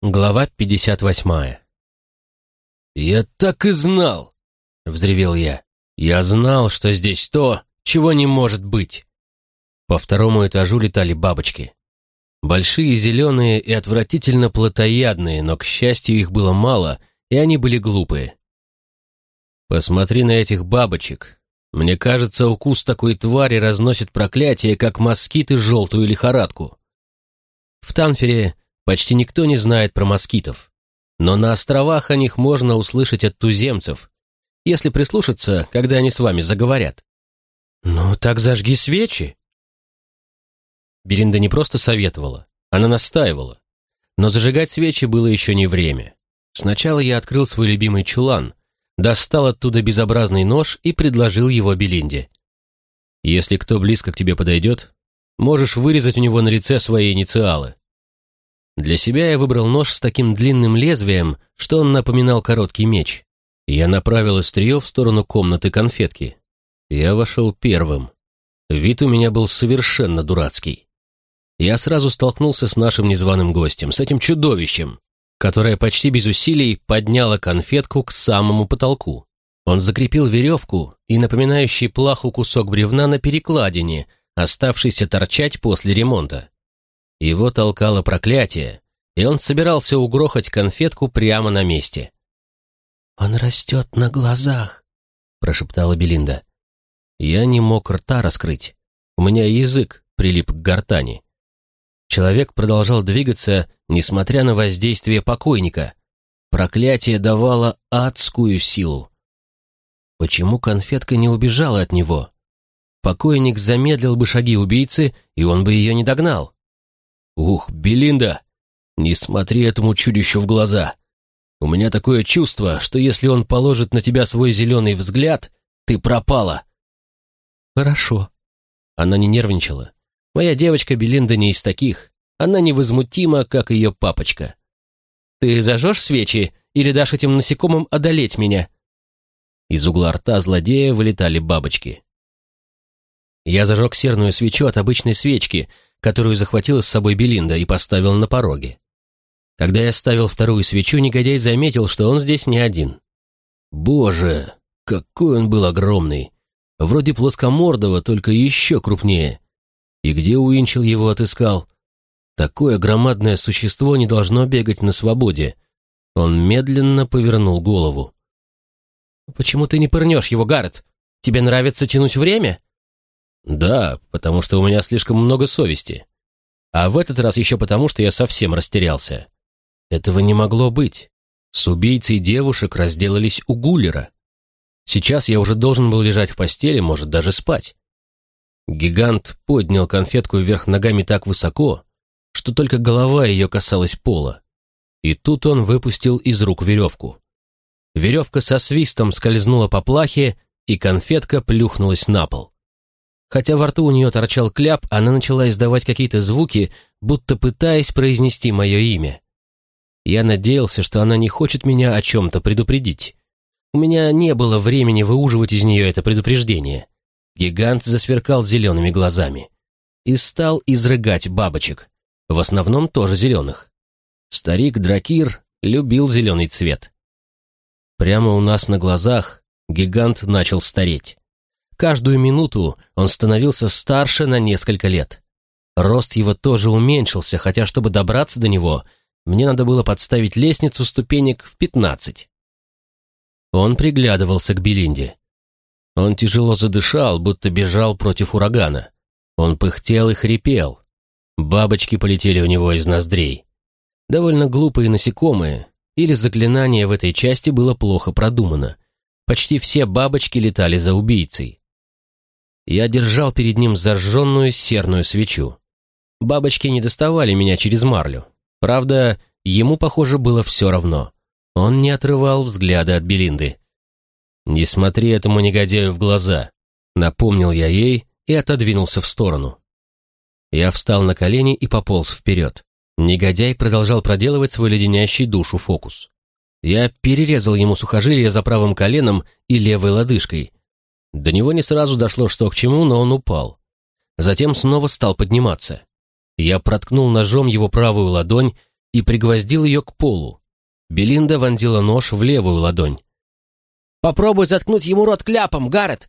Глава 58 «Я так и знал!» — взревел я. «Я знал, что здесь то, чего не может быть!» По второму этажу летали бабочки. Большие, зеленые и отвратительно плотоядные, но, к счастью, их было мало, и они были глупые. «Посмотри на этих бабочек. Мне кажется, укус такой твари разносит проклятие, как москиты желтую лихорадку». В Танфере Почти никто не знает про москитов. Но на островах о них можно услышать от туземцев, если прислушаться, когда они с вами заговорят. «Ну, так зажги свечи!» Беринда не просто советовала, она настаивала. Но зажигать свечи было еще не время. Сначала я открыл свой любимый чулан, достал оттуда безобразный нож и предложил его Белинде. «Если кто близко к тебе подойдет, можешь вырезать у него на лице свои инициалы. Для себя я выбрал нож с таким длинным лезвием, что он напоминал короткий меч. Я направил острие в сторону комнаты конфетки. Я вошел первым. Вид у меня был совершенно дурацкий. Я сразу столкнулся с нашим незваным гостем, с этим чудовищем, которое почти без усилий подняло конфетку к самому потолку. Он закрепил веревку и напоминающий плаху кусок бревна на перекладине, оставшийся торчать после ремонта. Его толкало проклятие, и он собирался угрохать конфетку прямо на месте. «Он растет на глазах», — прошептала Белинда. Я не мог рта раскрыть. У меня язык прилип к гортани. Человек продолжал двигаться, несмотря на воздействие покойника. Проклятие давало адскую силу. Почему конфетка не убежала от него? Покойник замедлил бы шаги убийцы, и он бы ее не догнал. «Ух, Белинда, не смотри этому чудищу в глаза. У меня такое чувство, что если он положит на тебя свой зеленый взгляд, ты пропала». «Хорошо». Она не нервничала. Моя девочка Белинда не из таких. Она невозмутима, как ее папочка. «Ты зажжешь свечи или дашь этим насекомым одолеть меня?» Из угла рта злодея вылетали бабочки. Я зажег серную свечу от обычной свечки — которую захватила с собой Белинда и поставил на пороге. Когда я ставил вторую свечу, негодяй заметил, что он здесь не один. Боже, какой он был огромный! Вроде плоскомордого, только еще крупнее. И где Уинчел его отыскал? Такое громадное существо не должно бегать на свободе. Он медленно повернул голову. «Почему ты не пырнешь его, Гаррет? Тебе нравится тянуть время?» Да, потому что у меня слишком много совести. А в этот раз еще потому, что я совсем растерялся. Этого не могло быть. С убийцей девушек разделались у Гуллера. Сейчас я уже должен был лежать в постели, может, даже спать. Гигант поднял конфетку вверх ногами так высоко, что только голова ее касалась пола. И тут он выпустил из рук веревку. Веревка со свистом скользнула по плахе, и конфетка плюхнулась на пол. Хотя во рту у нее торчал кляп, она начала издавать какие-то звуки, будто пытаясь произнести мое имя. Я надеялся, что она не хочет меня о чем-то предупредить. У меня не было времени выуживать из нее это предупреждение. Гигант засверкал зелеными глазами и стал изрыгать бабочек, в основном тоже зеленых. Старик Дракир любил зеленый цвет. Прямо у нас на глазах гигант начал стареть. Каждую минуту он становился старше на несколько лет. Рост его тоже уменьшился, хотя, чтобы добраться до него, мне надо было подставить лестницу ступенек в пятнадцать. Он приглядывался к Белинде. Он тяжело задышал, будто бежал против урагана. Он пыхтел и хрипел. Бабочки полетели у него из ноздрей. Довольно глупые насекомые, или заклинание в этой части было плохо продумано. Почти все бабочки летали за убийцей. Я держал перед ним зажженную серную свечу. Бабочки не доставали меня через марлю. Правда, ему, похоже, было все равно. Он не отрывал взгляда от Белинды. «Не смотри этому негодяю в глаза», — напомнил я ей и отодвинулся в сторону. Я встал на колени и пополз вперед. Негодяй продолжал проделывать свой леденящий душу фокус. Я перерезал ему сухожилие за правым коленом и левой лодыжкой, до него не сразу дошло, что к чему, но он упал. Затем снова стал подниматься. Я проткнул ножом его правую ладонь и пригвоздил ее к полу. Белинда вонзила нож в левую ладонь. «Попробуй заткнуть ему рот кляпом, Гаррет!»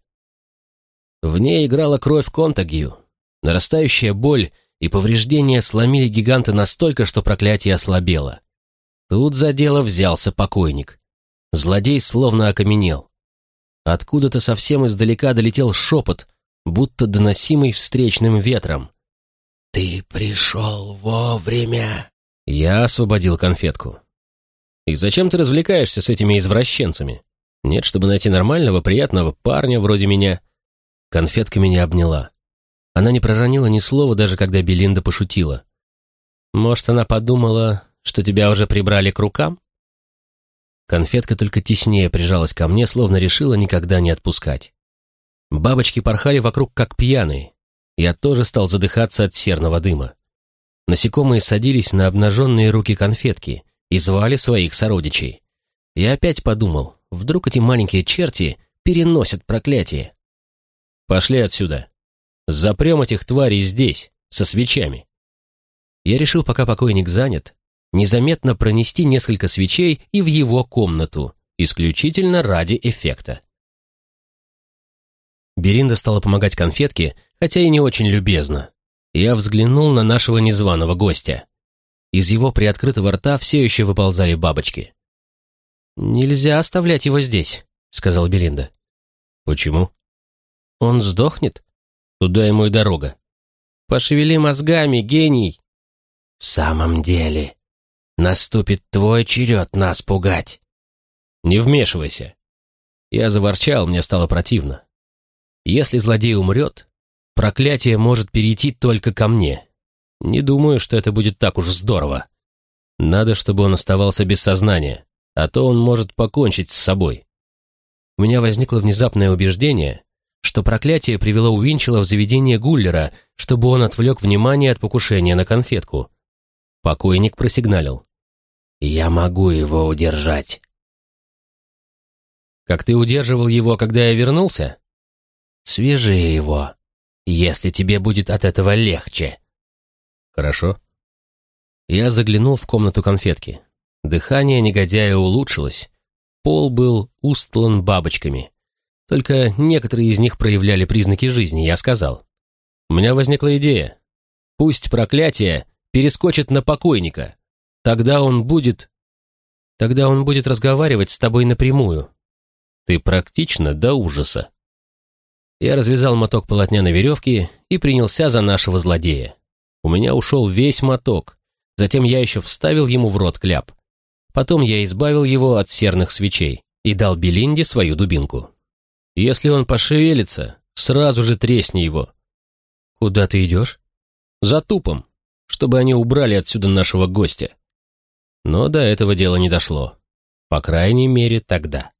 В ней играла кровь Контагью. Нарастающая боль и повреждения сломили гиганта настолько, что проклятие ослабело. Тут за дело взялся покойник. Злодей словно окаменел. Откуда-то совсем издалека долетел шепот, будто доносимый встречным ветром. «Ты пришел вовремя!» Я освободил конфетку. «И зачем ты развлекаешься с этими извращенцами? Нет, чтобы найти нормального, приятного парня вроде меня?» Конфетка меня обняла. Она не проронила ни слова, даже когда Белинда пошутила. «Может, она подумала, что тебя уже прибрали к рукам?» Конфетка только теснее прижалась ко мне, словно решила никогда не отпускать. Бабочки порхали вокруг как пьяные. Я тоже стал задыхаться от серного дыма. Насекомые садились на обнаженные руки конфетки и звали своих сородичей. Я опять подумал, вдруг эти маленькие черти переносят проклятие. «Пошли отсюда. Запрем этих тварей здесь, со свечами». Я решил, пока покойник занят, незаметно пронести несколько свечей и в его комнату, исключительно ради эффекта. Беринда стала помогать конфетке, хотя и не очень любезно. Я взглянул на нашего незваного гостя. Из его приоткрытого рта все еще выползали бабочки. «Нельзя оставлять его здесь», — сказал Белинда. «Почему?» «Он сдохнет. Туда ему и дорога. Пошевели мозгами, гений!» «В самом деле, наступит твой черед нас пугать». «Не вмешивайся». Я заворчал, мне стало противно. Если злодей умрет, проклятие может перейти только ко мне. Не думаю, что это будет так уж здорово. Надо, чтобы он оставался без сознания, а то он может покончить с собой. У меня возникло внезапное убеждение, что проклятие привело Уинчела в заведение Гуллера, чтобы он отвлек внимание от покушения на конфетку. Покойник просигналил. «Я могу его удержать». «Как ты удерживал его, когда я вернулся?» «Свяжи его, если тебе будет от этого легче». «Хорошо». Я заглянул в комнату конфетки. Дыхание негодяя улучшилось. Пол был устлан бабочками. Только некоторые из них проявляли признаки жизни, я сказал. У меня возникла идея. Пусть проклятие перескочит на покойника. Тогда он будет... Тогда он будет разговаривать с тобой напрямую. Ты практично до ужаса. Я развязал моток полотняной веревки и принялся за нашего злодея. У меня ушел весь моток. Затем я еще вставил ему в рот кляп. Потом я избавил его от серных свечей и дал Белинде свою дубинку. Если он пошевелится, сразу же тресни его. Куда ты идешь? За тупом, чтобы они убрали отсюда нашего гостя. Но до этого дела не дошло. По крайней мере, тогда.